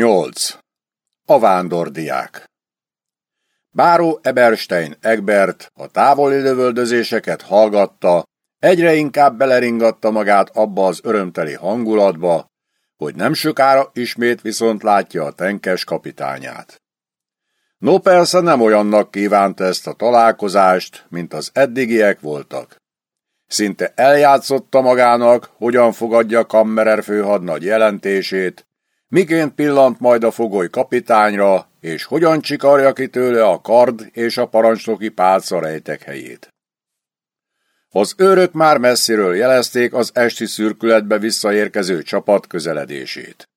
8. A vándordiák Báró Eberstein Egbert a távoli lövöldözéseket hallgatta, egyre inkább beleringatta magát abba az örömteli hangulatba, hogy nem sokára ismét viszont látja a tenkes kapitányát. No persze nem olyannak kívánt ezt a találkozást, mint az eddigiek voltak. Szinte eljátszotta magának, hogyan fogadja Kammerer főhadnagy jelentését, miként pillant majd a fogoly kapitányra, és hogyan csikarja ki tőle a kard és a parancsnoki pálca rejtek helyét. Az őrök már messziről jelezték az esti szürkületbe visszaérkező csapat közeledését.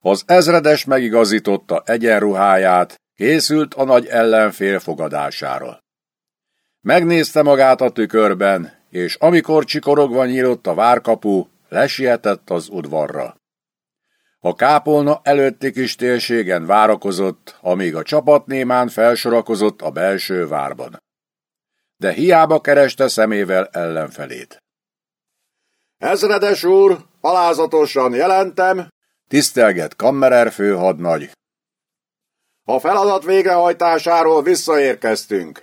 Az ezredes megigazította egyenruháját, készült a nagy ellenfél fogadására. Megnézte magát a tükörben, és amikor csikorogva nyílott a várkapu, lesietett az udvarra. A kápolna előtti kis térségen várakozott, amíg a csapat némán felsorakozott a belső várban. De hiába kereste szemével ellenfelét. Ezredes úr, alázatosan jelentem, tisztelget Kammerer főhadnagy. A feladat végrehajtásáról visszaérkeztünk.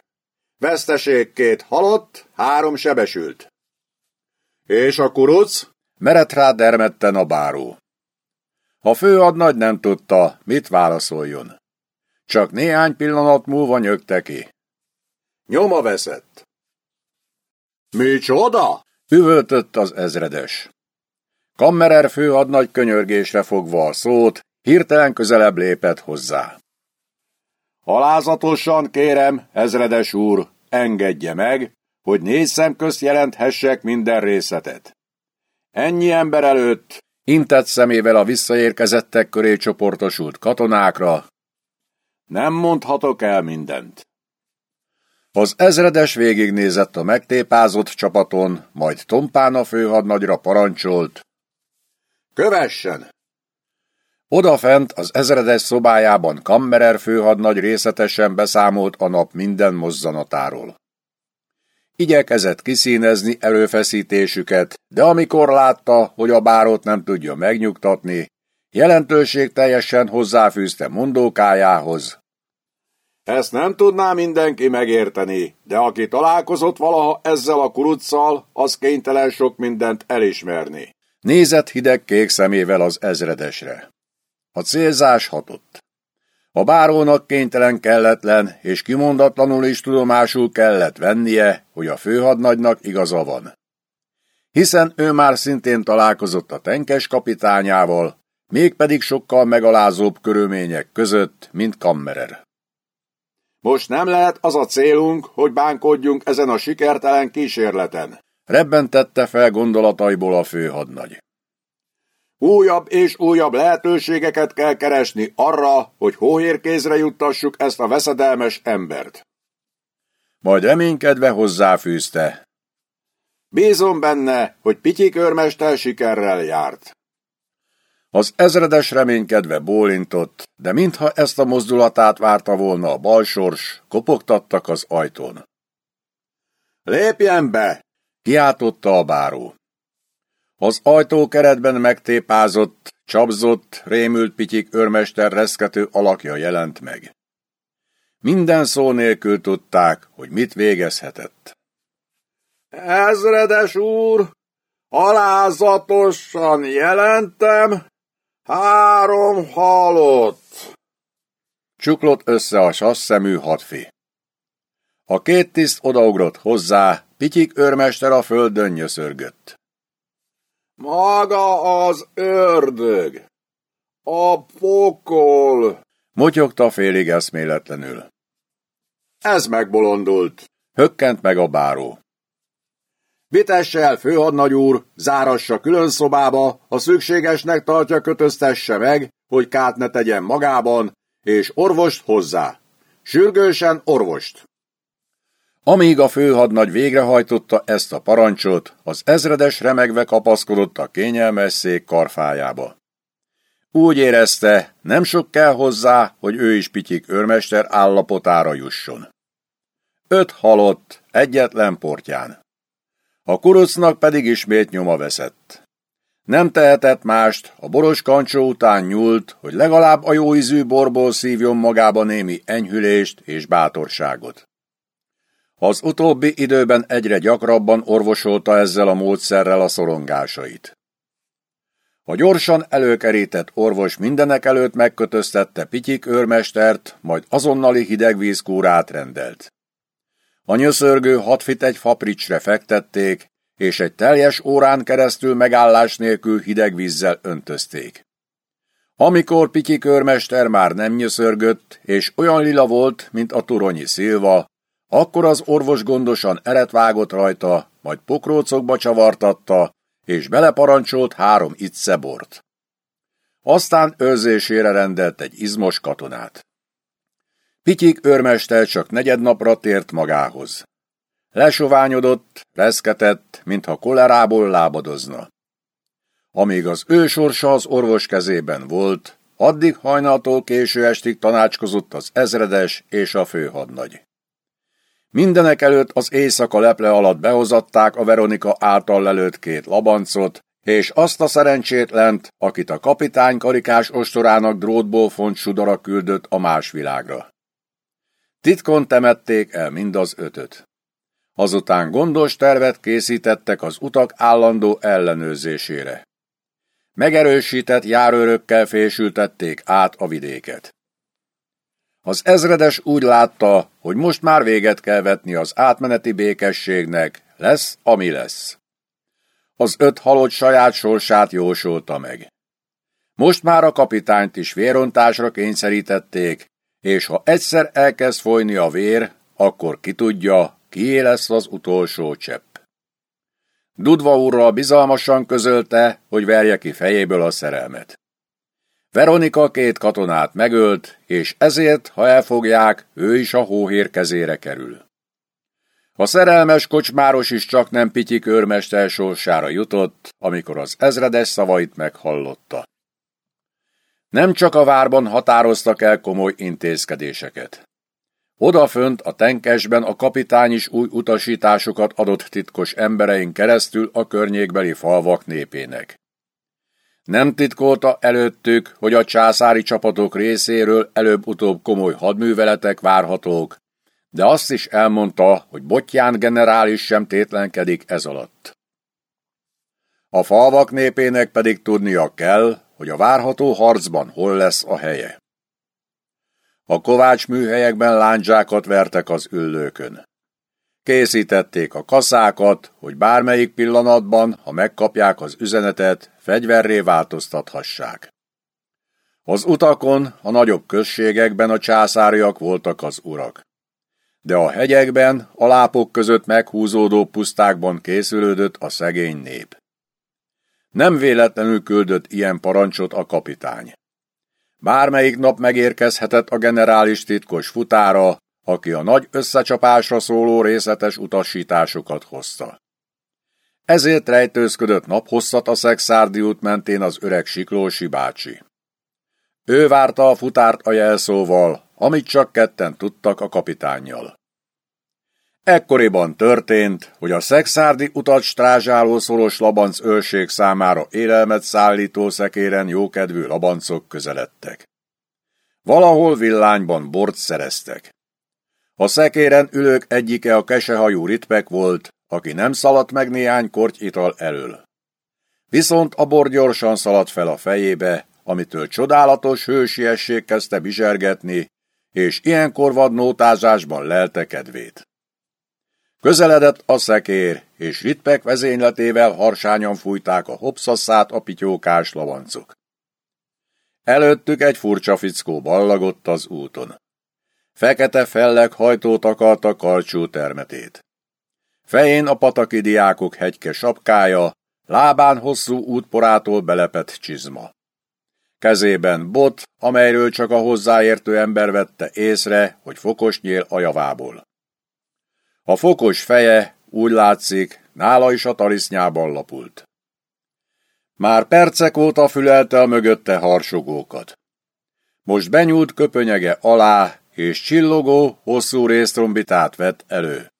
Veszteség két halott, három sebesült. És a kuruc? Merett rá dermedten a báró. A főadnagy nem tudta, mit válaszoljon. Csak néhány pillanat múlva nyögte ki. Nyoma veszett. Micsoda? Üvöltött az ezredes. Kammerer főadnagy könyörgésre fogva a szót, hirtelen közelebb lépett hozzá. Alázatosan kérem, ezredes úr, engedje meg, hogy négy szem közt jelenthessek minden részletet. Ennyi ember előtt, intett szemével a visszaérkezettek köré csoportosult katonákra, nem mondhatok el mindent. Az ezredes végignézett a megtépázott csapaton, majd tompán a főhadnagyra parancsolt. Kövessen! Odafent az ezredes szobájában Kammerer főhadnagy részletesen beszámolt a nap minden mozzanatáról. Igyekezett kiszínezni előfeszítésüket, de amikor látta, hogy a bárót nem tudja megnyugtatni, jelentőség teljesen hozzáfűzte mondókájához. Ezt nem tudná mindenki megérteni, de aki találkozott valaha ezzel a kuruccal, az kénytelen sok mindent elismerni. Nézett hideg kék szemével az ezredesre. A célzás hatott. A bárónak kénytelen kelletlen és kimondatlanul is tudomásul kellett vennie, hogy a főhadnagynak igaza van. Hiszen ő már szintén találkozott a tenkes kapitányával, mégpedig sokkal megalázóbb körülmények között, mint Kammerer. Most nem lehet az a célunk, hogy bánkodjunk ezen a sikertelen kísérleten. Rebbentette fel gondolataiból a főhadnagy. Újabb és újabb lehetőségeket kell keresni arra, hogy hóhérkézre juttassuk ezt a veszedelmes embert. Majd reménykedve hozzáfűzte. Bízom benne, hogy Pityi körmester sikerrel járt. Az ezredes reménykedve bólintott, de mintha ezt a mozdulatát várta volna a balsors, kopogtattak az ajtón. Lépjen be! kiáltotta a báró. Az ajtókeretben megtépázott, csapzott, rémült pityik őrmester reszkető alakja jelent meg. Minden szó nélkül tudták, hogy mit végezhetett. Ezredes úr, alázatosan jelentem, három halott. Csuklott össze a sasszemű hadfi. A két tiszt odaugrott hozzá, pityik őrmester a földön nyöszörgött. Maga az ördög! A pokol! Motyogta félig eszméletlenül. Ez megbolondult. Hökkent meg a báró. Vitesse főhadnagy úr, zárassa külön szobába, ha szükségesnek tartja, kötöztesse meg, hogy kát ne tegyen magában, és orvost hozzá. Sürgősen orvost. Amíg a főhadnagy végrehajtotta ezt a parancsot, az ezredes remegve kapaszkodott a kényelmes szék karfájába. Úgy érezte, nem sok kell hozzá, hogy ő is pityik őrmester állapotára jusson. Öt halott, egyetlen portján. A kurucnak pedig ismét nyoma veszett. Nem tehetett mást, a boros kancsó után nyúlt, hogy legalább a jóízű borból szívjon magába némi enyhülést és bátorságot. Az utóbbi időben egyre gyakrabban orvosolta ezzel a módszerrel a szorongásait. A gyorsan előkerített orvos mindenek előtt megkötöztette Pityik őrmestert, majd azonnali hidegvízkúrát rendelt. A nyöszörgő hatfit egy fapricsre fektették, és egy teljes órán keresztül megállás nélkül hideg vízzel öntözték. Amikor Pityi körmester már nem nyöszörgött, és olyan lila volt, mint a turonyi szilva, akkor az orvos gondosan eret vágott rajta, majd pokrócokba csavartatta, és beleparancsolt három iccebort. Aztán őrzésére rendelt egy izmos katonát. Pityik őrmester csak negyednapra tért magához. Lesoványodott, reszketett, mintha kolerából lábadozna. Amíg az ő sorsa az orvos kezében volt, addig hajnaltól késő estig tanácskozott az ezredes és a főhadnagy. Mindenek előtt az éjszaka leple alatt behozatták a Veronika által lelőtt két labancot, és azt a szerencsétlent, akit a kapitány karikás ostorának drótból font sudara küldött a más világra. Titkon temették el mind az ötöt. Azután gondos tervet készítettek az utak állandó ellenőrzésére. Megerősített járőrökkel fésültették át a vidéket. Az ezredes úgy látta, hogy most már véget kell vetni az átmeneti békességnek, lesz, ami lesz. Az öt halott saját sorsát jósolta meg. Most már a kapitányt is vérontásra kényszerítették, és ha egyszer elkezd folyni a vér, akkor ki tudja, kié lesz az utolsó csepp. Dudva úrral bizalmasan közölte, hogy verje ki fejéből a szerelmet. Veronika két katonát megölt, és ezért, ha elfogják, ő is a hóhér kezére kerül. A szerelmes kocsmáros is csak nem Pityi körmester sorsára jutott, amikor az ezredes szavait meghallotta. Nem csak a várban határoztak el komoly intézkedéseket. Odafönt a tenkesben a kapitány is új utasításokat adott titkos emberein keresztül a környékbeli falvak népének. Nem titkolta előttük, hogy a császári csapatok részéről előbb-utóbb komoly hadműveletek várhatók, de azt is elmondta, hogy Botján generális sem tétlenkedik ez alatt. A falvak népének pedig tudnia kell, hogy a várható harcban hol lesz a helye. A kovács műhelyekben lándzsákat vertek az üllőkön. Készítették a kaszákat, hogy bármelyik pillanatban, ha megkapják az üzenetet, fegyverré változtathassák. Az utakon, a nagyobb községekben a császáriak voltak az urak. De a hegyekben, a lápok között meghúzódó pusztákban készülődött a szegény nép. Nem véletlenül küldött ilyen parancsot a kapitány. Bármelyik nap megérkezhetett a generális titkos futára, aki a nagy összecsapásra szóló részletes utasításokat hozta. Ezért rejtőzködött naphosszat a Szexárdi út mentén az öreg Siklósi bácsi. Ő várta a futárt a jelszóval, amit csak ketten tudtak a kapitánnyal. Ekkoriban történt, hogy a szexárdi utat strázsáló szoros labanc őrség számára élelmet szállító szekéren jókedvű labancok közeledtek. Valahol villányban bort szereztek. A szekéren ülők egyike a kesehajú ritpek volt, aki nem szaladt meg néhány korty ital elől. Viszont a bor gyorsan szaladt fel a fejébe, amitől csodálatos hősiesség kezdte bizsergetni, és ilyenkor vad nótázásban lelte kedvét. Közeledett a szekér, és ritpek vezényletével harsányan fújták a hopszasszát a pityókás lavancok. Előttük egy furcsa fickó ballagott az úton. Fekete felleg hajtót akarta karcsú termetét. Fején a pataki diákok hegyke sapkája, lábán hosszú útporától belepett csizma. Kezében bot, amelyről csak a hozzáértő ember vette észre, hogy fokos nyél a javából. A fokos feje, úgy látszik, nála is a talisznyában lapult. Már percek óta fülelte a mögötte harsogókat. Most benyúlt köpönyege alá, és csillogó, hosszú résztrombitát vett elő.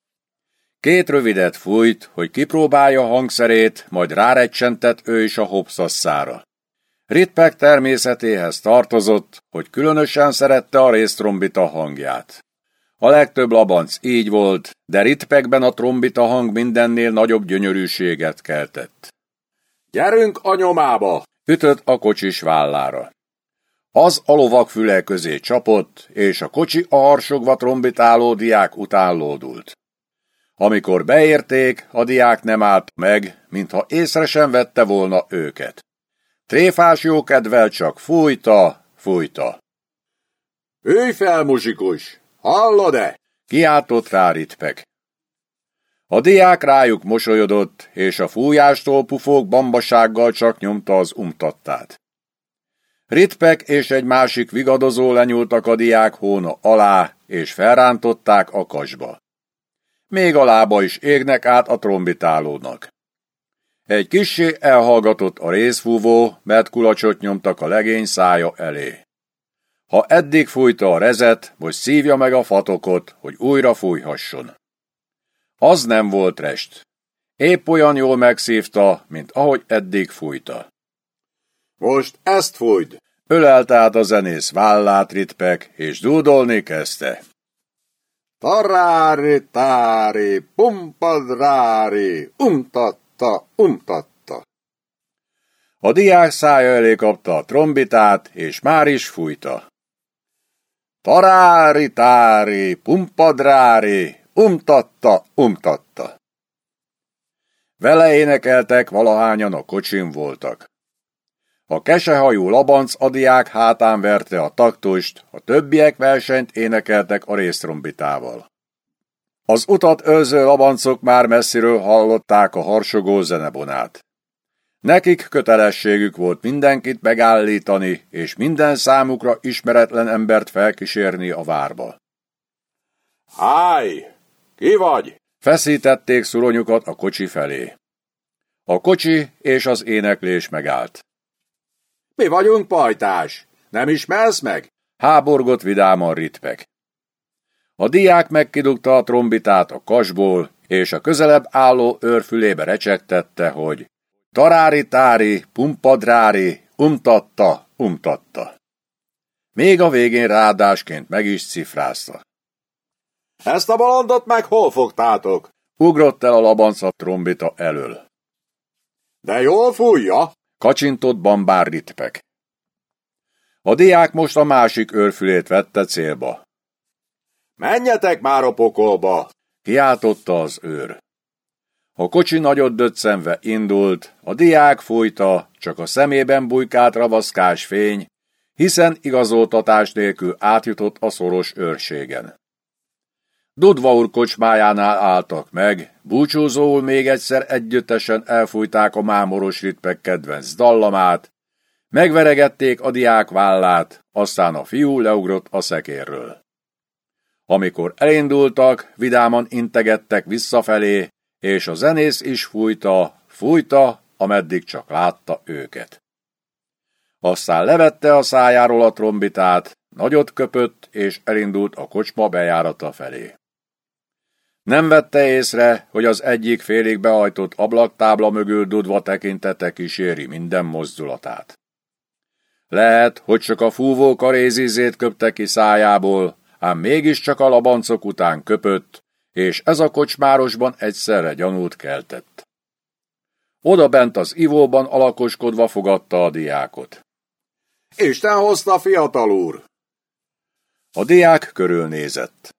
Két rövidet fújt, hogy kipróbálja hangszerét, majd rárecsentett ő is a hopszasszára. Ritpek természetéhez tartozott, hogy különösen szerette a résztrombita hangját. A legtöbb labanc így volt, de Ritpekben a trombita hang mindennél nagyobb gyönyörűséget keltett. Gyerünk a nyomába! ütött a kocsis vállára. Az a lovak füle közé csapott, és a kocsi a harsogva trombitáló diák után lódult. Amikor beérték, a diák nem állt meg, mintha észre sem vette volna őket. Tréfás jókedvel csak fújta, fújta. Őj fel, muzsikus! Hallod-e? Kiáltott rá Ritpek. A diák rájuk mosolyodott, és a fújástól pufók bambasággal csak nyomta az umtattát. Ritpek és egy másik vigadozó lenyúltak a diák hóna alá, és felrántották a kasba. Még a lába is égnek át a trombitálónak. Egy kissé elhallgatott a részfúvó, mert kulacsot nyomtak a legény szája elé. Ha eddig fújta a rezet, most szívja meg a fatokot, hogy újra fújhasson. Az nem volt rest. Épp olyan jól megszívta, mint ahogy eddig fújta. Most ezt fújd! Ölelte át a zenész vállát Ritpek, és dúdolni kezdte. Tarári, tári, pumpadrári, umtatta, umtatta. A diák szája elé kapta a trombitát, és már is fújta. Tarári, tári, pumpadrári, umtatta, umtatta. Vele énekeltek, valahányan a kocsim voltak. A kesehajú labanc a diák hátán verte a taktust, a többiek versenyt énekeltek a résztrombitával. Az utat őző labancok már messziről hallották a harsogó zenebonát. Nekik kötelességük volt mindenkit megállítani, és minden számukra ismeretlen embert felkísérni a várba. Háj! Ki vagy? Feszítették szuronyukat a kocsi felé. A kocsi és az éneklés megállt. Mi vagyunk, pajtás? Nem ismersz meg? Háborgott vidáman Ritpek. A diák megkidugta a trombitát a kasból, és a közelebb álló őrfülébe recsegtette, hogy tarári-tári, pumpadrári, umtatta, umtatta. Még a végén rádásként meg is cifrázta. Ezt a balandot meg hol fogtátok? Ugrott el a labanca trombita elől. De jól fújja, kacsintott bambár ritpek. A diák most a másik őrfülét vette célba. Menjetek már a pokolba! Kiáltotta az őr. A kocsi nagyot döccenve indult, a diák fújta, csak a szemében bujkált ravaszkás fény, hiszen igazoltatás nélkül átjutott a szoros őrségen. Dudva úr kocsmájánál álltak meg, búcsúzóul még egyszer együttesen elfújták a mámoros ritpek kedvenc dallamát, megveregették a diák vállát, aztán a fiú leugrott a szekérről. Amikor elindultak, vidáman integettek visszafelé, és a zenész is fújta, fújta, ameddig csak látta őket. Aztán levette a szájáról a trombitát, nagyot köpött, és elindult a kocsma bejárata felé. Nem vette észre, hogy az egyik félig behajtott ablaktábla mögül dudva tekintete kíséri minden mozdulatát. Lehet, hogy csak a fúvó karézizét köpte ki szájából, ám mégiscsak a labancok után köpött, és ez a kocsmárosban egyszerre gyanút keltett. Oda bent az ivóban alakoskodva fogadta a diákot. Isten hozta, fiatal úr! A diák körülnézett.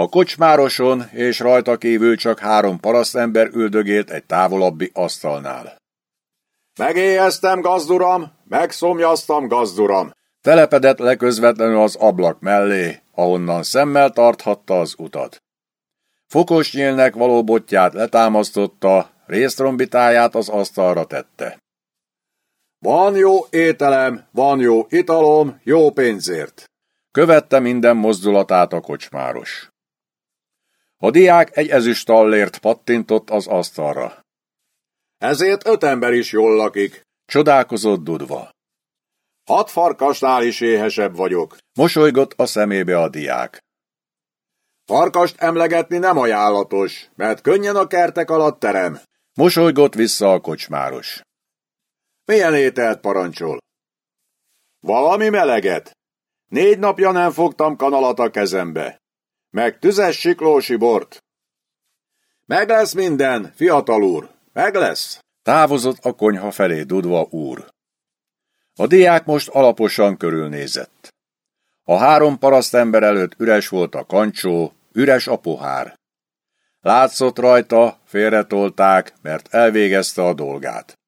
A kocsmároson és rajta kívül csak három parasztember üldögélt egy távolabbi asztalnál. Megéheztem, gazduram, megszomjaztam, gazduram. Telepedett le közvetlenül az ablak mellé, ahonnan szemmel tarthatta az utat. Fokos nyílnek való botját letámasztotta, résztrombitáját az asztalra tette. Van jó ételem, van jó italom, jó pénzért. Követte minden mozdulatát a kocsmáros. A diák egy ezüst tallért pattintott az asztalra. Ezért öt ember is jól lakik, csodálkozott Dudva. Hat farkasnál is éhesebb vagyok. Mosolygott a szemébe a diák. Farkast emlegetni nem ajánlatos, mert könnyen a kertek alatt terem. Mosolygott vissza a kocsmáros. Milyen ételt parancsol? Valami meleget. Négy napja nem fogtam kanalat a kezembe. Meg tüzes siklósi bort. Meg lesz minden, fiatal úr, meg lesz. Távozott a konyha felé dudva úr. A diák most alaposan körülnézett. A három parasztember előtt üres volt a kancsó, üres a pohár. Látszott rajta, félretolták, mert elvégezte a dolgát.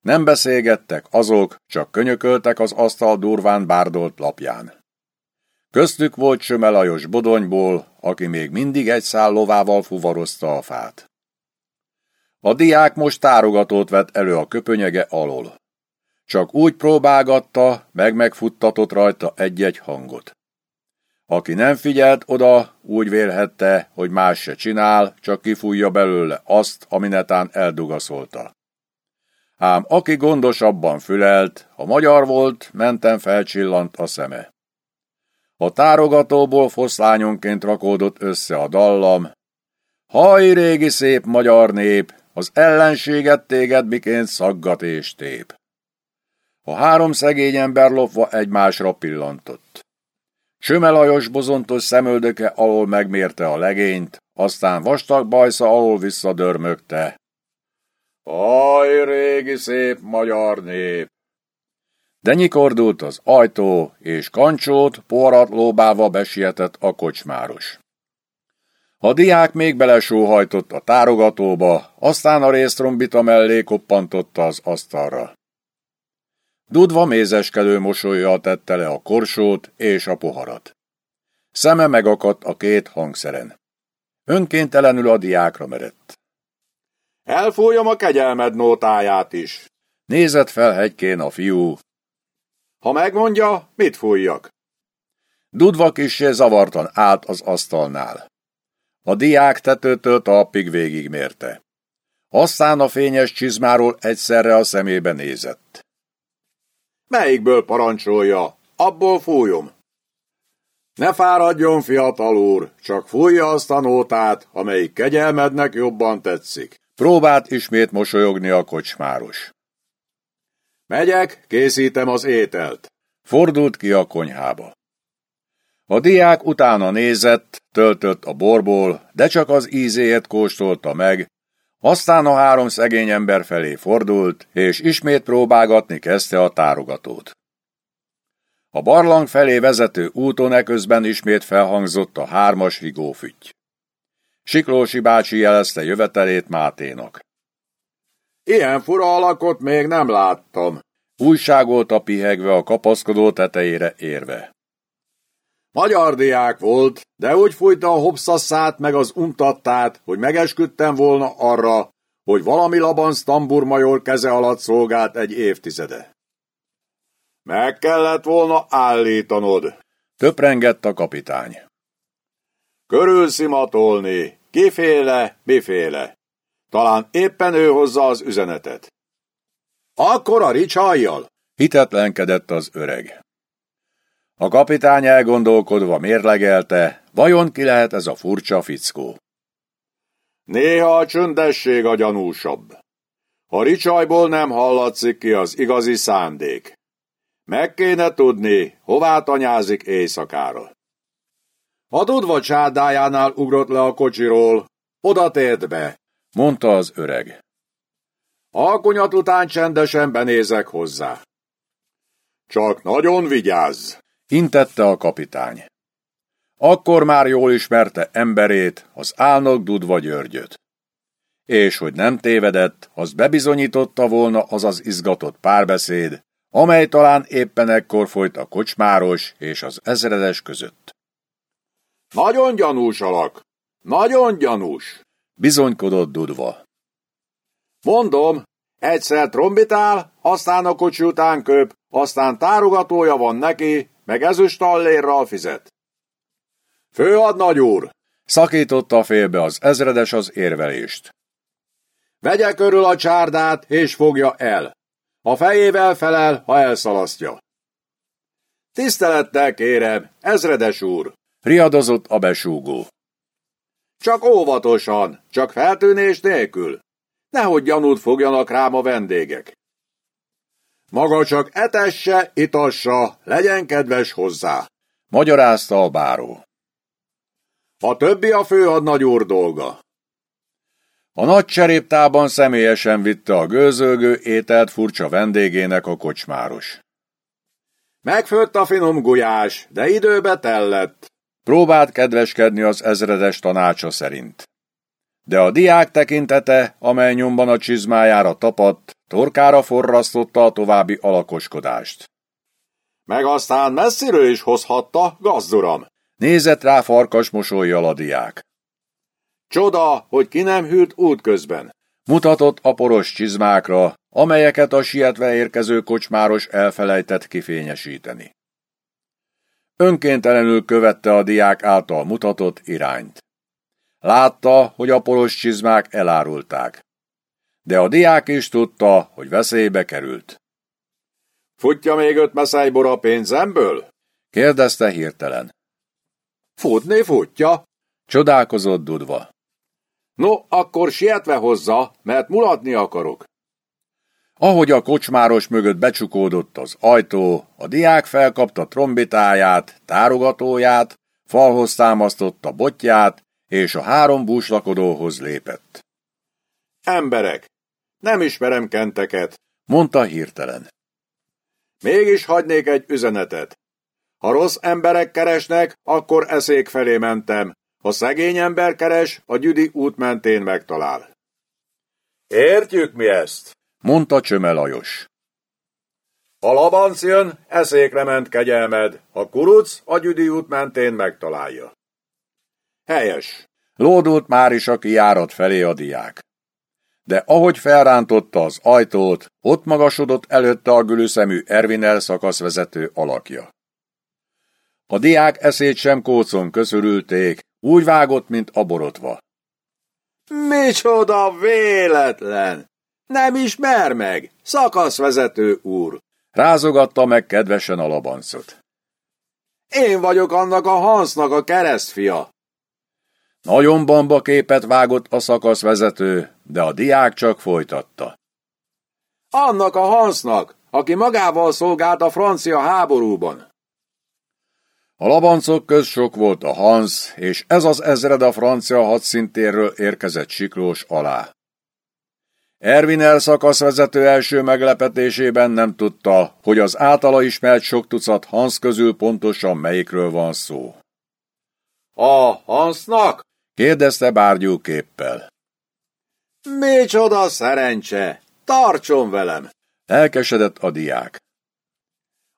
Nem beszélgettek azok, csak könyököltek az asztal durván bárdolt lapján. Köztük volt Sömelajos Bodonyból, aki még mindig egy szál lovával fuvarozta a fát. A diák most tárogatót vett elő a köpönyege alól. Csak úgy próbálgatta, meg megfuttatott rajta egy-egy hangot. Aki nem figyelt oda, úgy vélhette, hogy más se csinál, csak kifújja belőle azt, ami netán eldugaszolta. Ám aki gondosabban fülelt, a magyar volt, menten felcsillant a szeme. A tárogatóból foszlányonként rakódott össze a dallam. Haj, régi szép magyar nép, az ellenséget téged miként szaggat és tép. A három szegény ember lopva egymásra pillantott. Sömelajos bozontos szemöldöke alól megmérte a legényt, aztán vastag bajsza alól visszadörmögte. Aj, régi szép magyar nép! De nyikordult az ajtó, és kancsót poharat lóbáva besietett a kocsmáros. A diák még belesóhajtott a tárogatóba, aztán a résztrombita mellé koppantotta az asztalra. Dudva mézeskedő mosolyjal tette le a korsót és a poharat. Szeme megakadt a két hangszeren. Önkéntelenül a diákra merett. Elfújom a kegyelmed nótáját is. Nézett fel hegykén a fiú. Ha megmondja, mit fújjak? Dudva kissé zavartan állt az asztalnál. A diák tetőtől talpig végigmérte. Aztán a fényes csizmáról egyszerre a szemébe nézett. Melyikből parancsolja? Abból fújom. Ne fáradjon, fiatal úr, csak fújja azt a nótát, amelyik kegyelmednek jobban tetszik. Próbált ismét mosolyogni a kocsmáros. Megyek, készítem az ételt. Fordult ki a konyhába. A diák utána nézett, töltött a borból, de csak az ízéjét kóstolta meg, aztán a három szegény ember felé fordult, és ismét próbálgatni kezdte a tárogatót. A barlang felé vezető úton eközben ismét felhangzott a hármas rigófütty. Siklósi bácsi jelezte jövetelét Máténak. Ilyen fura alakot még nem láttam. Újságolta pihegve a kapaszkodó tetejére érve. Magyar diák volt, de úgy fújta a hopszasszát meg az untattát, hogy megesküdtem volna arra, hogy valami Stambur major keze alatt szolgált egy évtizede. Meg kellett volna állítanod. Töprengett a kapitány. Körülszimatolni, kiféle, miféle. Talán éppen ő hozza az üzenetet. Akkor a ricsajjal? Hitetlenkedett az öreg. A kapitány elgondolkodva mérlegelte, vajon ki lehet ez a furcsa fickó. Néha a csöndesség a gyanúsabb. A ricsajból nem hallatszik ki az igazi szándék. Meg kéne tudni, hová tanyázik éjszakára. A dudva csádájánál ugrott le a kocsiról, oda tért be, mondta az öreg. Alkonyat után csendesen benézek hozzá. Csak nagyon vigyázz! intette a kapitány. Akkor már jól ismerte emberét, az álnok Dudva Györgyöt. És hogy nem tévedett, az bebizonyította volna az az izgatott párbeszéd, amely talán éppen ekkor folyt a kocsmáros és az ezredes között. Nagyon gyanús alak, nagyon gyanús, bizonykodott Dudva. Mondom, egyszer trombitál, aztán a kocsi után köp, aztán tárogatója van neki, meg ezüst allérral fizet. Főadnagy úr! Szakította félbe az ezredes az érvelést. Vegye körül a csárdát, és fogja el. A fejével felel, ha elszalasztja. Tisztelettel kérem, ezredes úr! Riadozott a besúgó. Csak óvatosan, csak feltűnés nélkül. Nehogy gyanút fogjanak rám a vendégek. Maga csak etesse, itassa, legyen kedves hozzá, magyarázta a báró. A többi a főhadnagy úr dolga. A nagy cseréptában személyesen vitte a gőzölgő ételt furcsa vendégének a kocsmáros. Megfőtt a finom gulyás, de időbe tellett. Próbált kedveskedni az ezredes tanácsa szerint. De a diák tekintete, amely nyomban a csizmájára tapadt, torkára forrasztotta a további alakoskodást. Meg aztán messziről is hozhatta, gazduram. Nézett rá farkas mosolyjal a diák. Csoda, hogy ki nem hűlt útközben. Mutatott a poros csizmákra, amelyeket a sietve érkező kocsmáros elfelejtett kifényesíteni. Önkéntelenül követte a diák által mutatott irányt. Látta, hogy a poros csizmák elárulták. De a diák is tudta, hogy veszélybe került. Futja még öt meszájbor a pénzemből? kérdezte hirtelen. Futni futja? Csodálkozott Dudva. No, akkor sietve hozza, mert mulatni akarok. Ahogy a kocsmáros mögött becsukódott az ajtó, a diák felkapta trombitáját, tárogatóját, falhoz támasztotta botját, és a három búslakodóhoz lépett. Emberek, nem ismerem kenteket, mondta hirtelen. Mégis hagynék egy üzenetet. Ha rossz emberek keresnek, akkor eszék felé mentem. Ha szegény ember keres, a gyüdi út mentén megtalál. Értjük mi ezt? Mondta Csöme Lajos. Ha labanc jön, eszékre ment kegyelmed, ha kuruc, a gyüdi út mentén megtalálja. Helyes. Lódult már is a kijárat felé a diák. De ahogy felrántotta az ajtót, ott magasodott előtte a gülüszemű Ervinel szakaszvezető alakja. A diák eszét sem kócon köszörülték, úgy vágott, mint aborotva. Micsoda véletlen! Nem ismer meg, szakaszvezető úr! Rázogatta meg kedvesen a labancot. Én vagyok annak a Hansnak a keresztfia. Nagyon bamba képet vágott a szakaszvezető, de a diák csak folytatta. Annak a Hansnak, aki magával szolgált a francia háborúban. A labancok köz sok volt a Hans, és ez az ezred a francia hadszintérről érkezett siklós alá. Ervin szakaszvezető első meglepetésében nem tudta, hogy az általa ismert sok tucat Hans közül pontosan melyikről van szó. A Hansnak? kérdezte bárgyú képpel. Micsoda szerencse! Tartson velem! Elkesedett a diák.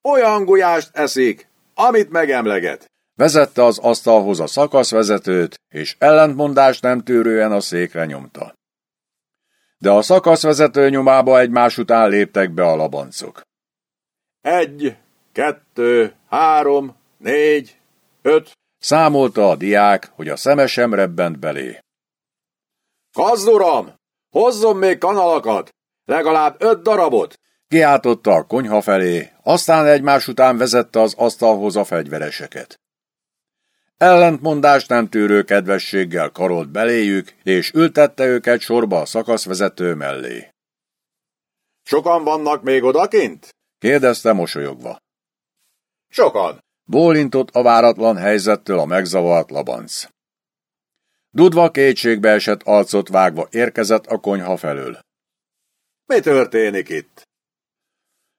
Olyan gulyást eszik, amit megemleget. Vezette az asztalhoz a szakaszvezetőt, és ellentmondást nem tűrően a székre nyomta. De a szakaszvezető nyomába egymás után léptek be a labancok. Egy, kettő, három, négy, öt. Számolta a diák, hogy a szeme sem rebbent belé. Kazduram! Hozzon még kanalakat! Legalább öt darabot! Kiáltotta a konyha felé, aztán egymás után vezette az asztalhoz a fegyvereseket. Ellentmondást nem tűrő kedvességgel karolt beléjük, és ültette őket sorba a szakaszvezető mellé. Sokan vannak még odakint? kérdezte mosolyogva. Sokan. Bólintott a váratlan helyzettől a megzavart labanc. Dudva kétségbe esett arcot vágva érkezett a konyha felől. Mi történik itt?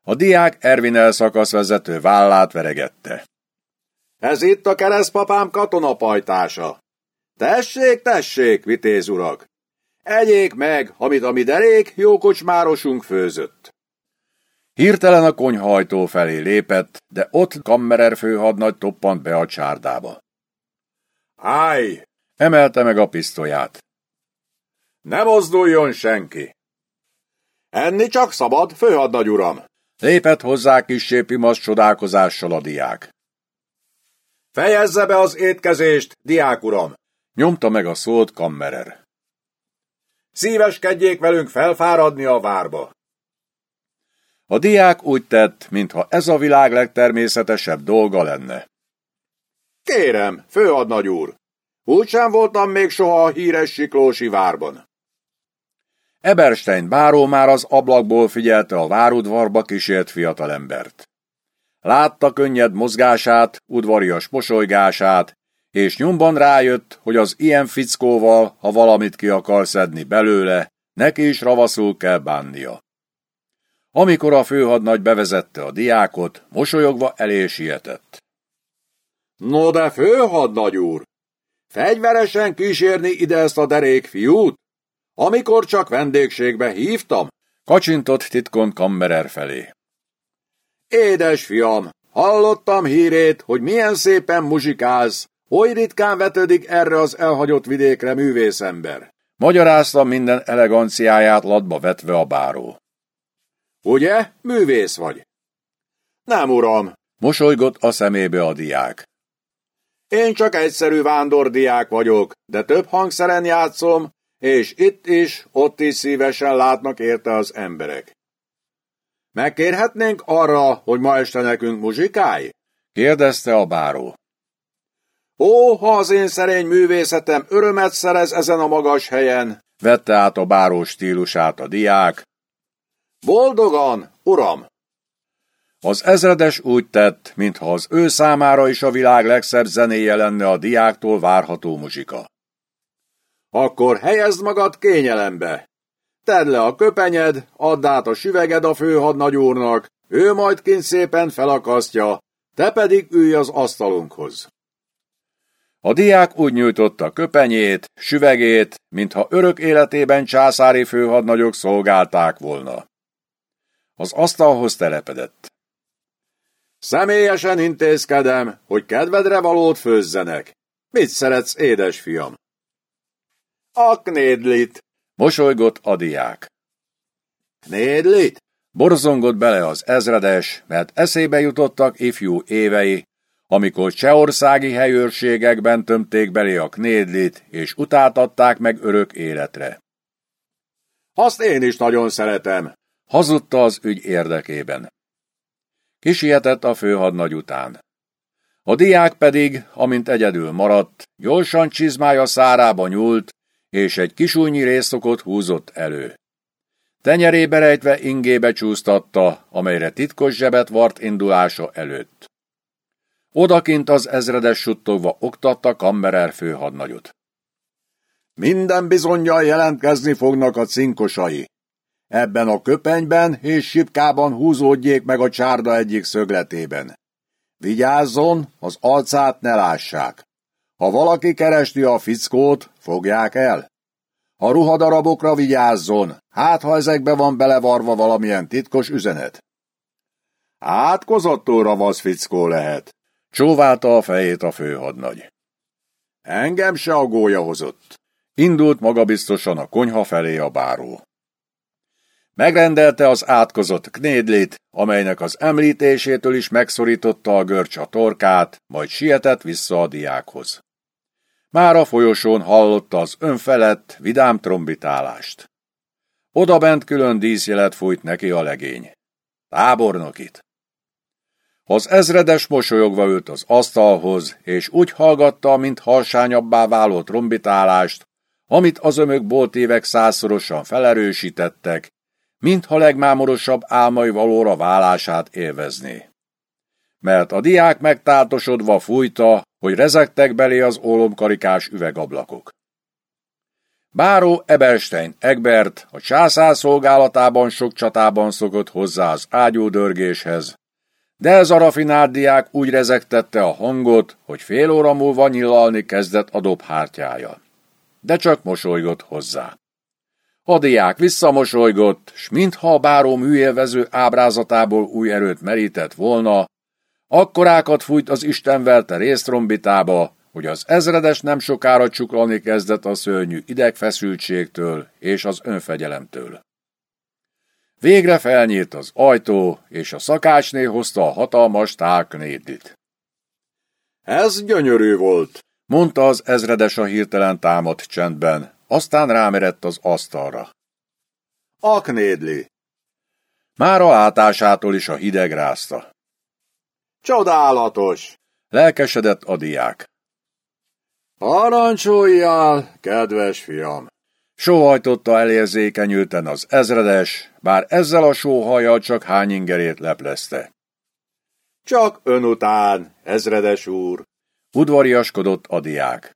A diák Ervin elszakaszvezető vállát veregette. Ez itt a keresztpapám katonapajtása. Tessék, tessék, vitéz urak! Egyék meg, amit a mi derék, jó kocsmárosunk főzött. Hirtelen a konyhajtó felé lépett, de ott Kammerer főhadnagy toppant be a csárdába. Állj! Emelte meg a pisztolyát. Ne mozduljon senki! Enni csak szabad, főhadnagy uram! Lépett hozzá kissé pimasz csodálkozással a diák. Fejezze be az étkezést, diák uram! Nyomta meg a szót Kammerer. Szíveskedjék velünk felfáradni a várba. A diák úgy tett, mintha ez a világ legtermészetesebb dolga lenne. Kérem, főadnagy úr, Úgy sem voltam még soha a híres siklósi várban. Eberstein báró már az ablakból figyelte a várudvarba kísért fiatalembert. Látta könnyed mozgását, udvarias mosolygását, és nyomban rájött, hogy az ilyen fickóval, ha valamit ki akar szedni belőle, neki is ravaszul kell bánnia. Amikor a főhadnagy bevezette a diákot, mosolyogva elé sietett. No de főhadnagy úr, fegyveresen kísérni ide ezt a derék fiút? Amikor csak vendégségbe hívtam? Kacsintott titkon Kammerer felé. Édes fiam, hallottam hírét, hogy milyen szépen muzsikálsz, oly ritkán vetődik erre az elhagyott vidékre művészember. Magyarázta minden eleganciáját latba vetve a báró. Ugye, művész vagy? Nem, uram. Mosolygott a szemébe a diák. Én csak egyszerű vándordiák vagyok, de több hangszeren játszom, és itt is, ott is szívesen látnak érte az emberek. Megkérhetnénk arra, hogy ma este nekünk muzsikálj? kérdezte a báró. Ó, ha az én szerény művészetem örömet szerez ezen a magas helyen, vette át a báró stílusát a diák. Boldogan, uram! Az ezredes úgy tett, mintha az ő számára is a világ legszebb zenéje lenne a diáktól várható muzsika. Akkor helyezd magad kényelembe. Tedd le a köpenyed, add át a süveged a főhadnagyúrnak, ő majd kint szépen felakasztja, te pedig ülj az asztalunkhoz. A diák úgy nyújtotta köpenyét, süvegét, mintha örök életében császári főhadnagyok szolgálták volna. Az asztalhoz telepedett. Személyesen intézkedem, hogy kedvedre valót főzzenek. Mit szeretsz, édesfiam? A knédlit, mosolygott a diák. Knédlit? Borzongott bele az ezredes, mert eszébe jutottak ifjú évei, amikor csehországi helyőrségekben tömték belé a knédlit, és utáltatták meg örök életre. Azt én is nagyon szeretem, hazudta az ügy érdekében. Kisietett a főhadnagy után. A diák pedig, amint egyedül maradt, gyorsan csizmája szárába nyúlt, és egy kisúnyi részokot húzott elő. Tenyerébe rejtve ingébe csúsztatta, amelyre titkos zsebet vart indulása előtt. Odakint az ezredes suttogva oktatta Kammerer főhadnagyot. Minden bizonyal jelentkezni fognak a cinkosai. Ebben a köpenyben és sipkában húzódjék meg a csárda egyik szögletében. Vigyázzon, az alcát ne lássák. Ha valaki keresti a fickót, fogják el. A ruhadarabokra vigyázzon, hát ha ezekbe van belevarva valamilyen titkos üzenet. Átkozott ravasz fickó lehet. Csóválta a fejét a főhadnagy. Engem se a gólya hozott. Indult magabiztosan a konyha felé a báró. Megrendelte az átkozott knédlit, amelynek az említésétől is megszorította a görcs a torkát, majd sietett vissza a diákhoz. Már a folyosón hallotta az önfelett, vidám trombitálást. Oda bent külön díszjelet fújt neki a legény. Tábornokit. Az ezredes mosolyogva ült az asztalhoz, és úgy hallgatta, mint halsányabbá váló trombitálást, amit az ömök boltévek százszorosan felerősítettek, mintha legmámorosabb álmai valóra válását élvezné. Mert a diák megtáltosodva fújta, hogy rezegtek belé az ólomkarikás üvegablakok. Báró Eberstein Egbert a császár szolgálatában sok csatában szokott hozzá az ágyúdörgéshez, de ez a rafinált diák úgy rezegtette a hangot, hogy fél óra múlva nyilalni kezdett a dobhártyája. De csak mosolygott hozzá. A diák visszamosolygott, s mintha a báró műélvező ábrázatából új erőt merített volna, akkorákat fújt az istenvelte résztrombitába, hogy az ezredes nem sokára csuklani kezdett a szörnyű idegfeszültségtől és az önfegyelemtől. Végre felnyílt az ajtó, és a szakácsné hozta a hatalmas tálknédit. Ez gyönyörű volt, mondta az ezredes a hirtelen támadt csendben, aztán rámerett az asztalra. Aknédli! Már a látásától is a hideg rázta. Csodálatos! Lelkesedett a diák. Parancsoljál, kedves fiam! Sóhajtotta elérzékenyülten az ezredes, bár ezzel a sóhajjal csak hány ingerét leplezte. Csak ön után, ezredes úr! Udvariaskodott a diák.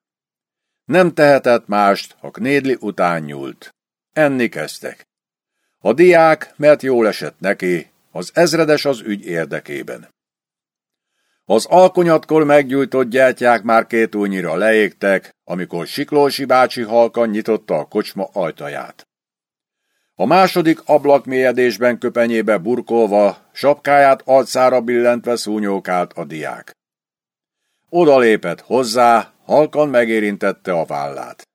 Nem tehetett mást, ha Knédli után nyúlt. Enni kezdtek. A diák, mert jól esett neki, az ezredes az ügy érdekében. Az alkonyatkor meggyújtott gyertyák már két újnyira leégtek, amikor Siklósi bácsi halkan nyitotta a kocsma ajtaját. A második ablakmélyedésben köpenyébe burkolva, sapkáját arcára billentve szúnyókált a diák. Oda lépett hozzá, halkan megérintette a vállát.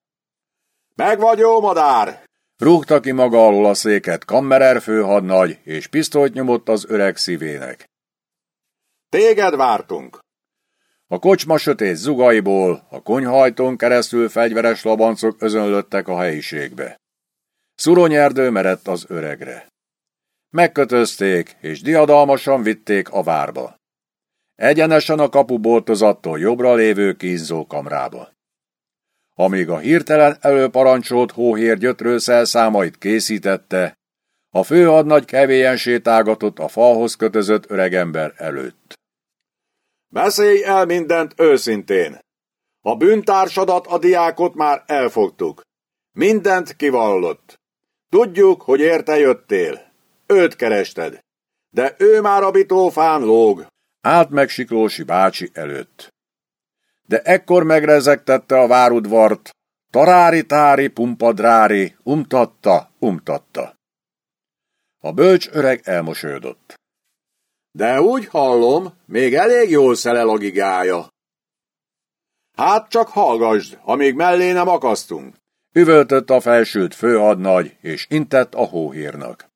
Meg vagy jó, madár! Rúgta ki maga alól a széket kammerer főhadnagy, és pisztolyt nyomott az öreg szívének. Téged vártunk! A kocsma sötét zugaiból, a konyhajtón keresztül fegyveres labancok özönlöttek a helyiségbe. Szuronyerdő merett az öregre. Megkötözték, és diadalmasan vitték a várba. Egyenesen a kapuboltozattól jobbra lévő kamrába. Amíg a hirtelen előparancsolt hóhér gyötrő számait készítette, a főhadnagy kevélyen sétálgatott a falhoz kötözött öregember előtt. Beszélj el mindent őszintén! A bűntársadat, a diákot már elfogtuk. Mindent kivallott. Tudjuk, hogy érte jöttél. Őt kerested. De ő már a bitófán lóg. Állt meg Siklósi bácsi előtt. De ekkor megrezegtette a várudvart, tarári-tári, pumpadrári, umtatta, umtatta. A bölcs öreg elmosődött. De úgy hallom, még elég jól szelel a gigája. Hát csak hallgasd, amíg mellé nem akasztunk. Üvöltött a felsőt főhadnagy, és intett a hóhírnak.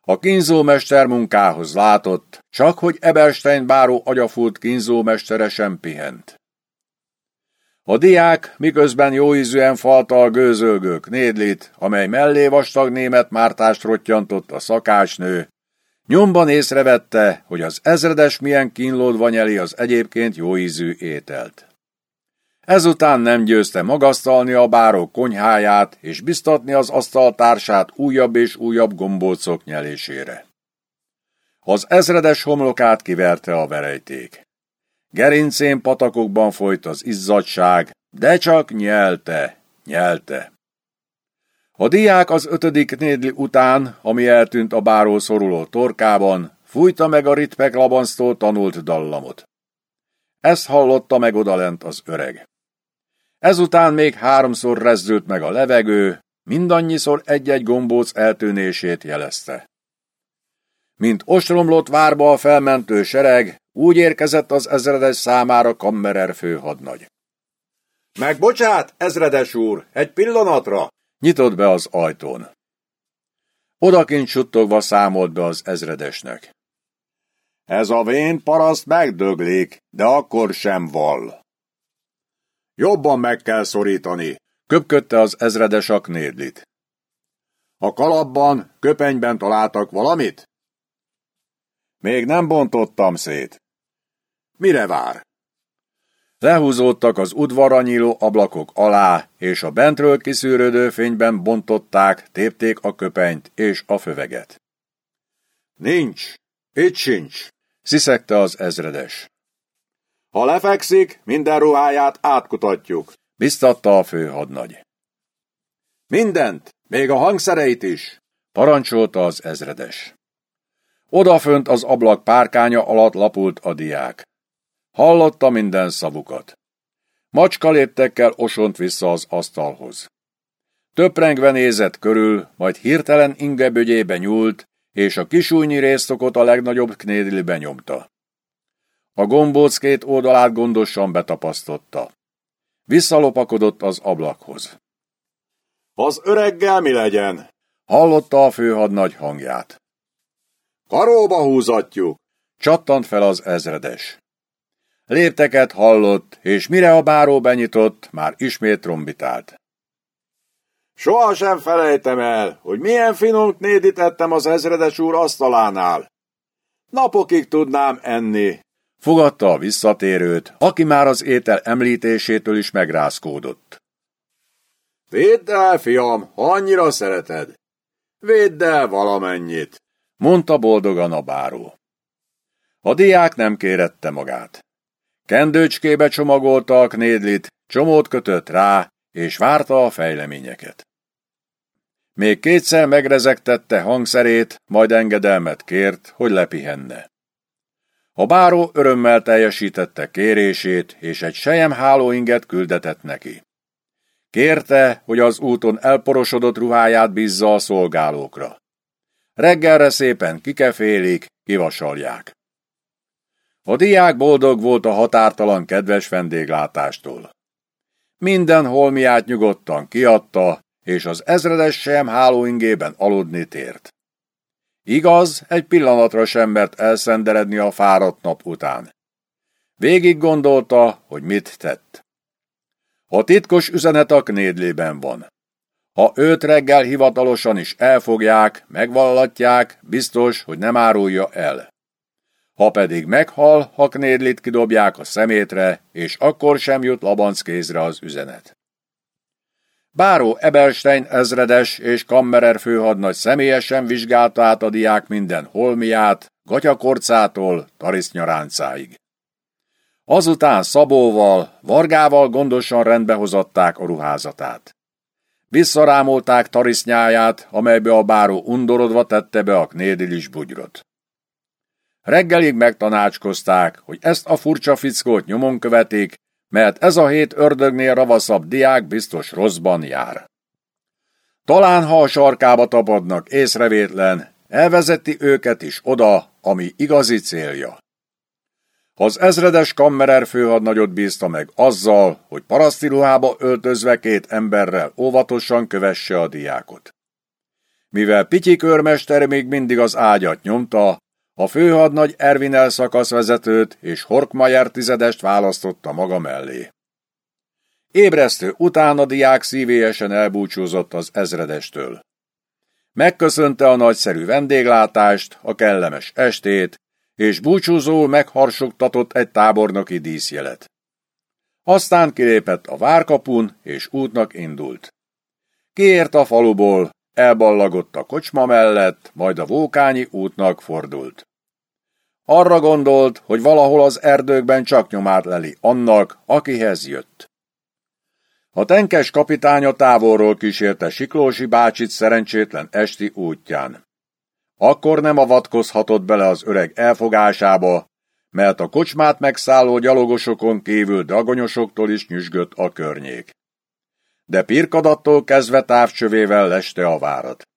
A kínzómester munkához látott, csak hogy Eberstein báró agyafult kínzómestere sem pihent. A diák miközben jóízűen falta a gőzölgők nédlit, amely mellé vastag német mártást rottyantott a szakácsnő, nyomban észrevette, hogy az ezredes milyen kínlódva nyeli az egyébként jóízű ételt. Ezután nem győzte magasztalni a báró konyháját és biztatni az asztaltársát újabb és újabb gombócok nyelésére. Az ezredes homlokát kiverte a verejték. Gerincén patakokban folyt az izzadság, de csak nyelte, nyelte. A diák az ötödik nédli után, ami eltűnt a báró szoruló torkában, fújta meg a ritpek labansztól tanult dallamot. Ezt hallotta meg odalent az öreg. Ezután még háromszor rezzült meg a levegő, mindannyiszor egy-egy gombóc eltűnését jelezte. Mint ostromlott várba a felmentő sereg, úgy érkezett az ezredes számára kammerer főhadnagy. Megbocsát, ezredes úr, egy pillanatra! Nyitott be az ajtón. Odakint suttogva számolt be az ezredesnek. Ez a vén paraszt megdöglik, de akkor sem val. Jobban meg kell szorítani, köpködte az ezredes a knédlit. A kalapban, köpenyben találtak valamit? Még nem bontottam szét. Mire vár? Lehúzódtak az udvarra nyíló ablakok alá, és a bentről kiszűrődő fényben bontották, tépték a köpenyt és a föveget. Nincs, itt sincs, sziszegte az ezredes. Ha lefekszik, minden ruháját átkutatjuk, biztatta a főhadnagy. Mindent, még a hangszereit is, parancsolta az ezredes. Odafönt az ablak párkánya alatt lapult a diák. Hallotta minden szavukat. Macska léptekkel osont vissza az asztalhoz. Töprengve nézett körül, majd hirtelen ingebögyébe nyúlt, és a kisújnyi résztokot a legnagyobb knédlibe nyomta. A gombóc két oldalát gondosan betapasztotta. Visszalopakodott az ablakhoz. Az öreggel mi legyen? Hallotta a főhadnagy hangját. Karóba húzatjuk! Csattant fel az ezredes. Lépteket hallott, és mire a báró benyitott, már ismét trombitált. Soha sem felejtem el, hogy milyen finom knédítettem az ezredes úr asztalánál. Napokig tudnám enni. Fogadta a visszatérőt, aki már az étel említésétől is megrázkódott. Védd el, fiam, annyira szereted. Védd el valamennyit, mondta boldogan a báró. A diák nem kérette magát. Kendőcskébe csomagolta a knédlit, csomót kötött rá, és várta a fejleményeket. Még kétszer megrezegtette hangszerét, majd engedelmet kért, hogy lepihenne. A báró örömmel teljesítette kérését, és egy sejem hálóinget küldetett neki. Kérte, hogy az úton elporosodott ruháját bízza a szolgálókra. Reggelre szépen kikefélik, kivasalják. A diák boldog volt a határtalan kedves vendéglátástól. Minden holmiát nyugodtan kiadta, és az ezredes sem hálóingében aludni tért. Igaz, egy pillanatra sem mert elszenderedni a fáradt nap után. Végig gondolta, hogy mit tett. A titkos üzenet a knédlében van. Ha őt reggel hivatalosan is elfogják, megvallatják, biztos, hogy nem árulja el. Ha pedig meghal, ha knédlit kidobják a szemétre, és akkor sem jut Labanc kézre az üzenet. Báró Ebelstein ezredes és Kammerer főhadnagy személyesen vizsgálta át a diák minden holmiát, gatyakorcától tarisznyaráncáig. Azután Szabóval, Vargával gondosan rendbehozatták a ruházatát. Visszarámolták tarisznyáját, amelybe a báró undorodva tette be a knédilis bugyrot. Reggelig megtanácskozták, hogy ezt a furcsa fickót nyomon követik, mert ez a hét ördögnél ravaszabb diák biztos rosszban jár. Talán ha a sarkába tapadnak észrevétlen, elvezeti őket is oda, ami igazi célja. Az ezredes kammerer főhadnagyot bízta meg azzal, hogy paraszti ruhába öltözve két emberrel óvatosan kövesse a diákot. Mivel Pityi körmester még mindig az ágyat nyomta, a főhadnagy Ervinel szakaszvezetőt és Horkmajer tizedest választotta maga mellé. Ébresztő után a diák szívélyesen elbúcsúzott az ezredestől. Megköszönte a nagyszerű vendéglátást, a kellemes estét, és búcsúzó megharsogtatott egy tábornoki díszjelet. Aztán kilépett a várkapun, és útnak indult. Kiért a faluból, elballagott a kocsma mellett, majd a Vókányi útnak fordult. Arra gondolt, hogy valahol az erdőkben csak nyomát leli annak, akihez jött. A tenkes kapitánya távolról kísérte Siklósi bácsit szerencsétlen esti útján. Akkor nem avatkozhatott bele az öreg elfogásába, mert a kocsmát megszálló gyalogosokon kívül dagonyosoktól is nyüzsgött a környék de pirkadattól kezdve távcsövével leste a várat.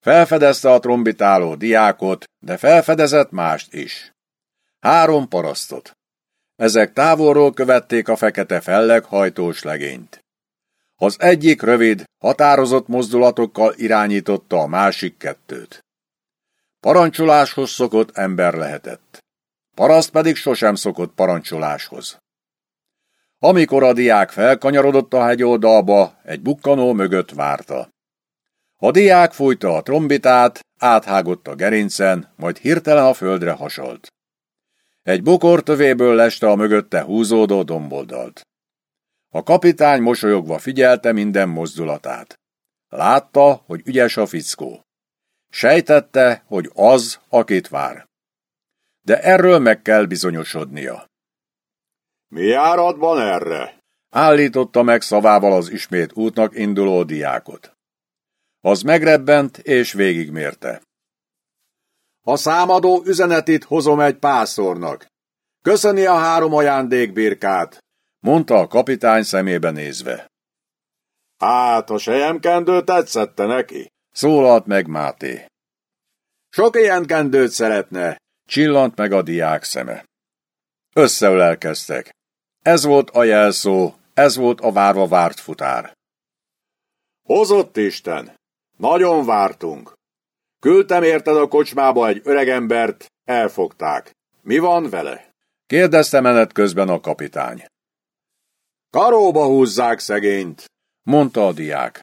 Felfedezte a trombitáló diákot, de felfedezett mást is. Három parasztot. Ezek távolról követték a fekete felleg hajtós legényt. Az egyik rövid, határozott mozdulatokkal irányította a másik kettőt. Parancsoláshoz szokott ember lehetett. Paraszt pedig sosem szokott parancsoláshoz. Amikor a diák felkanyarodott a hegyoldalba, egy bukkanó mögött várta. A diák fújta a trombitát, áthágott a gerincen, majd hirtelen a földre hasolt. Egy bokortövéből leste a mögötte húzódó domboldalt. A kapitány mosolyogva figyelte minden mozdulatát. Látta, hogy ügyes a fickó. Sejtette, hogy az, akit vár. De erről meg kell bizonyosodnia. Mi járatban erre? Állította meg szavával az ismét útnak induló diákot. Az megrebbent és végigmérte. A számadó üzenetét hozom egy pászornak. Köszöni a három ajándékbirkát, mondta a kapitány szemébe nézve. Hát, a sejemkendő tetszette neki? Szólalt meg Máté. Sok ilyen kendőt szeretne, csillant meg a diák szeme. Összeölelkeztek. Ez volt a jelszó, ez volt a várva várt futár. Hozott Isten! Nagyon vártunk. Küldtem érted a kocsmába egy öregembert, elfogták. Mi van vele? Kérdezte menet közben a kapitány. Karóba húzzák szegényt, mondta a diák.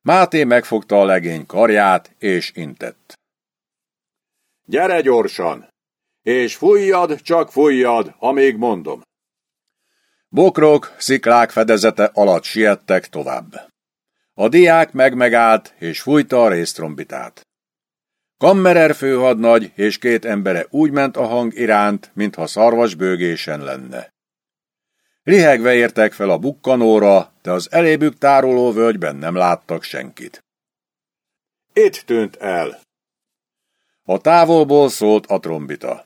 Máté megfogta a legény karját, és intett. Gyere gyorsan! És fújjad, csak fújjad, amíg mondom. Bokrok, sziklák fedezete alatt siettek tovább. A diák megmegállt, és fújta a résztrombitát. Kammerer főhadnagy és két embere úgy ment a hang iránt, mintha szarvas bőgésen lenne. Lihegve értek fel a bukkanóra, de az elébük tároló völgyben nem láttak senkit. Itt tűnt el. A távolból szólt a trombita.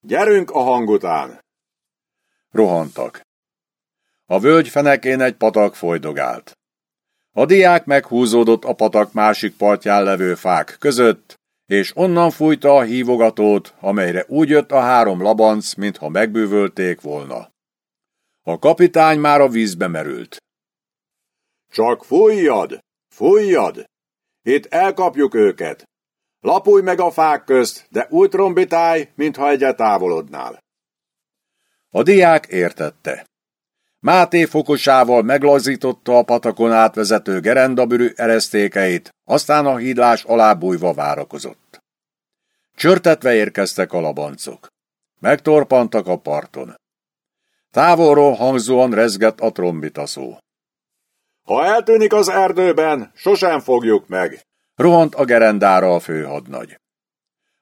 Gyerünk a hang után! Rohantak. A völgy fenekén egy patak folydogált. A diák meghúzódott a patak másik partján levő fák között, és onnan fújta a hívogatót, amelyre úgy jött a három labanc, mintha megbűvölték volna. A kapitány már a vízbe merült. Csak fújjad, fújjad! Itt elkapjuk őket. Lapulj meg a fák közt, de úgy trombitálj, mintha egyet távolodnál. A diák értette. Máté fokosával meglazította a patakon átvezető gerendabürű eresztékeit, aztán a hídlás alá bújva várakozott. Csörtetve érkeztek a labancok. Megtorpantak a parton. Távolról hangzóan rezgett a trombita szó. Ha eltűnik az erdőben, sosem fogjuk meg. Rohant a gerendára a főhadnagy.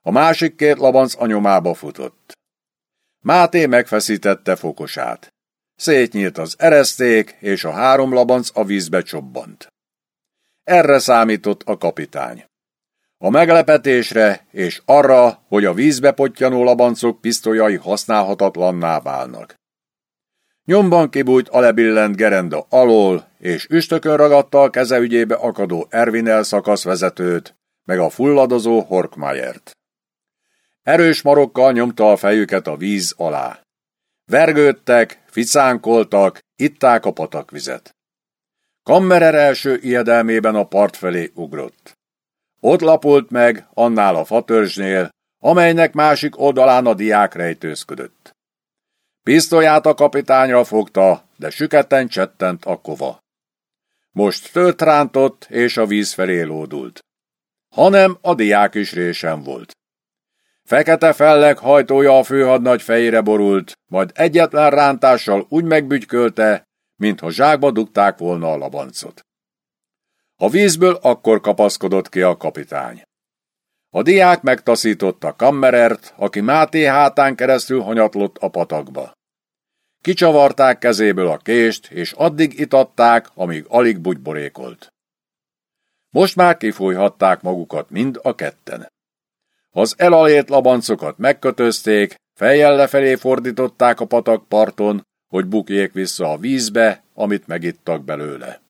A másik két labanc a nyomába futott. Máté megfeszítette fokosát. Szétnyílt az ereszték, és a három labanc a vízbe csobbant. Erre számított a kapitány. A meglepetésre és arra, hogy a vízbe pottyanó labancok pisztolyai használhatatlanná válnak. Nyomban kibújt a lebillent gerenda alól, és üstökön ragadta a keze ügyébe akadó Ervinel szakaszvezetőt, meg a fulladozó Horkmayert. Erős marokkal nyomta a fejüket a víz alá. Vergődtek, ficánkoltak, itták a patakvizet. Kammerer első ijedelmében a part felé ugrott. Ott lapult meg, annál a fatörzsnél, amelynek másik oldalán a diák rejtőzködött. Pisztolyát a kapitányra fogta, de süketten csettent a kova. Most tört rántott, és a víz felé lódult. Hanem a diák is résen volt. Fekete fellek hajtója a főhadnagy fejére borult, majd egyetlen rántással úgy megbügykölte, mintha zsákba dugták volna a labancot. A vízből akkor kapaszkodott ki a kapitány. A diák megtaszította Kammerert, aki Máté hátán keresztül hanyatlott a patakba. Kicsavarták kezéből a kést, és addig itatták, amíg alig bugyborékolt. Most már kifújhatták magukat mind a ketten. Az elalét labancokat megkötözték, fejjel lefelé fordították a patak parton, hogy bukjék vissza a vízbe, amit megittak belőle.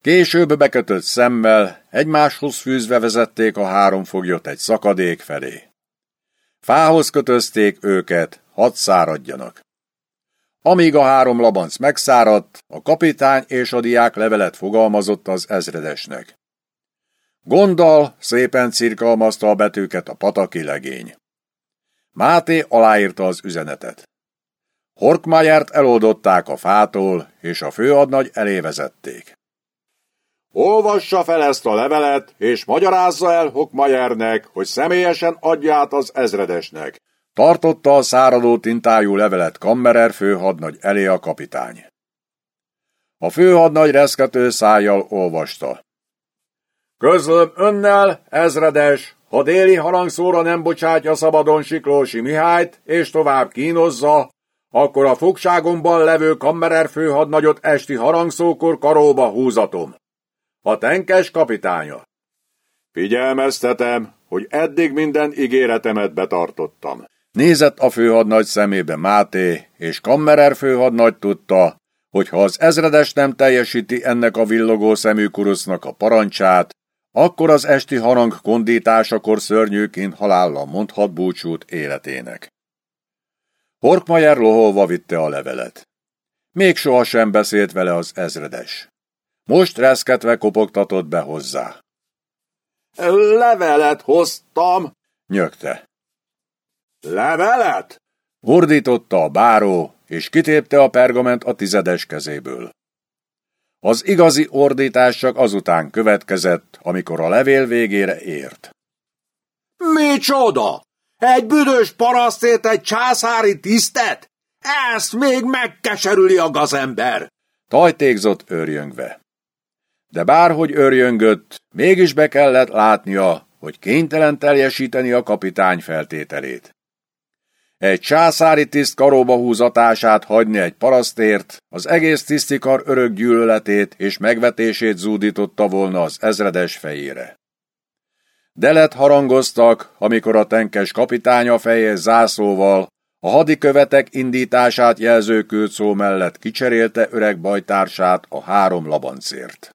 Később bekötött szemmel, egymáshoz fűzve vezették a három foglyot egy szakadék felé. Fához kötözték őket, hadd száradjanak. Amíg a három labanc megszáradt, a kapitány és a diák levelet fogalmazott az ezredesnek. Gonddal szépen cirkalmazta a betűket a pataki legény. Máté aláírta az üzenetet. Horkmájárt eloldották a fától, és a főadnagy elé vezették. Olvassa fel ezt a levelet, és magyarázza el Hokmajernek, hogy személyesen adja át az ezredesnek. Tartotta a száradó tintájú levelet Kammerer főhadnagy elé a kapitány. A főhadnagy reszkető szájjal olvasta. Közlöm önnel, ezredes, ha déli harangszóra nem bocsátja szabadon Siklósi Mihályt, és tovább kínozza, akkor a fogságomban levő kammerer főhadnagyot esti harangszókor karóba húzatom. A tenkes kapitánya. Figyelmeztetem, hogy eddig minden ígéretemet betartottam. Nézett a főhadnagy szemébe Máté, és kammerer főhadnagy tudta, hogy ha az ezredes nem teljesíti ennek a villogó szemű kurusznak a parancsát, akkor az esti harang kondításakor szörnyűként halállal mondhat búcsút életének. Horkmajer loholva vitte a levelet. Még sohasem beszélt vele az ezredes. Most reszketve kopogtatott be hozzá. Levelet hoztam, nyögte. Levelet? Ordította a báró, és kitépte a pergament a tizedes kezéből. Az igazi ordítás csak azután következett, amikor a levél végére ért. Micsoda? Egy büdös parasztét, egy császári tisztet? Ezt még megkeserüli a gazember! Tajtékzott örjöngve. De bárhogy örjöngött, mégis be kellett látnia, hogy kénytelen teljesíteni a kapitány feltételét. Egy császári tiszt karóba húzatását hagyni egy parasztért, az egész tisztikar örök gyűlöletét és megvetését zúdította volna az ezredes fejére. Delet harangoztak, amikor a tenkes kapitánya feje zászlóval a hadikövetek indítását jelző szó mellett kicserélte öreg bajtársát a három labancért.